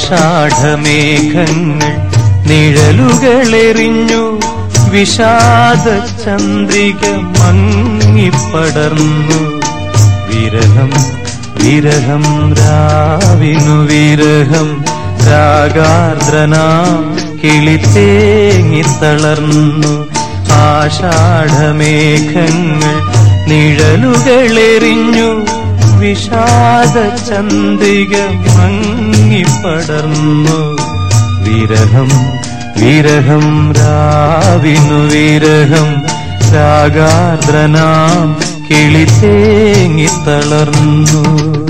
ആഷാഢമേഘങ്ങൾ നിഴലുകളെറിഞ്ഞു. വിഷാദ ചന്ദ്രിക മങ്ങിപ്പടർന്നു. വിരഹം വിരഹം രാവിനു വിരഹം. രാഗാർദ്രനാം കിളിത്തേങ്ങിത്തളർന്നു ആഷാഢമേഘങ്ങൾ നിഴലുകളെറിഞ്ഞു. വിഷാദ മങ്ങിപ്പടർന്നു വിരഹം വിരഹം രാവിനു വിരഹം. രാഗാർദ്രനാം കിളിത്തേങ്ങിത്തളർന്നു മോഹാശ്രുധാരയിൽ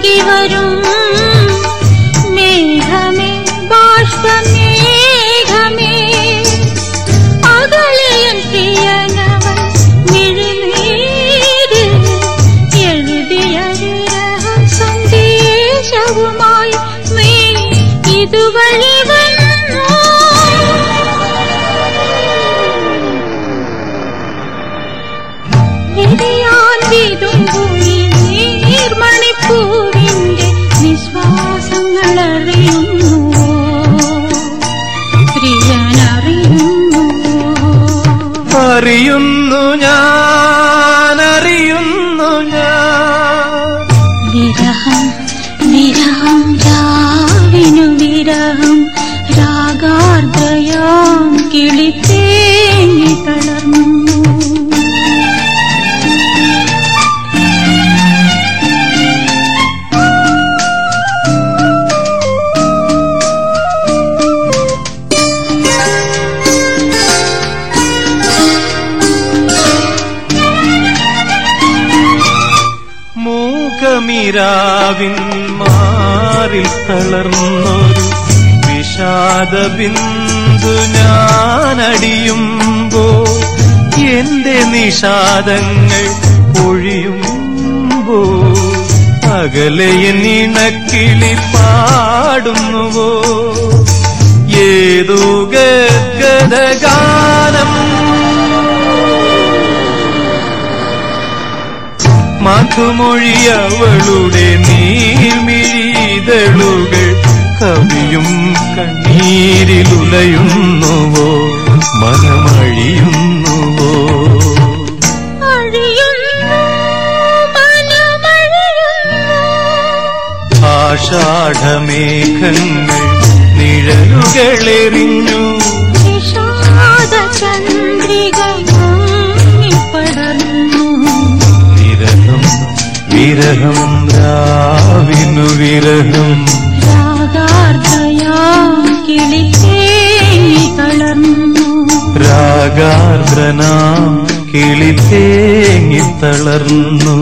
ഒഴുകി വരും. മേഘമേ ബാഷ്പമേഘമേ അകലെയൻ പ്രിയനവൻ മിഴിനീരിൽ എഴുതിയ സന്ദേശവുമായി നീ ഇതുവഴി അറിയുന്നു ഞാൻ അറിയുന്നു ഞാൻ. വിരഹം രാവിനു വിരഹം രാഗാർദ്രയാം കിളിത്തേങ്ങി മൂകമിരാവിൻ മാറിൽ തളർന്നൊരു വിഷാദ ബിന്ദു ഞാനടിയുമ്പോ എന്റെ നിഷാദങ്ങൾ ഒഴിയുമ്പോ അകലെയൻ ഇണക്കിളി പാടുന്നുവോ? ഏതോ മധുമൊഴിയവളുടെ നീർമിഴിതളുകൾ കവിയും കണ്ണീരിലുലയുന്നുവോ മനമഴിയുന്നുവോ? ആഷാഢമേഘങ്ങൾ നിഴലുകളെറിഞ്ഞു. വിഷാദ ചന്ദ്രിക വിരഹം രാവിനു വിരഹം. രാഗാർദ്രയാ കിളിത്തേങ്ങി തളർന്നു. രാഗാർദ്രനാം കിളിത്തേങ്ങിത്തളർന്നു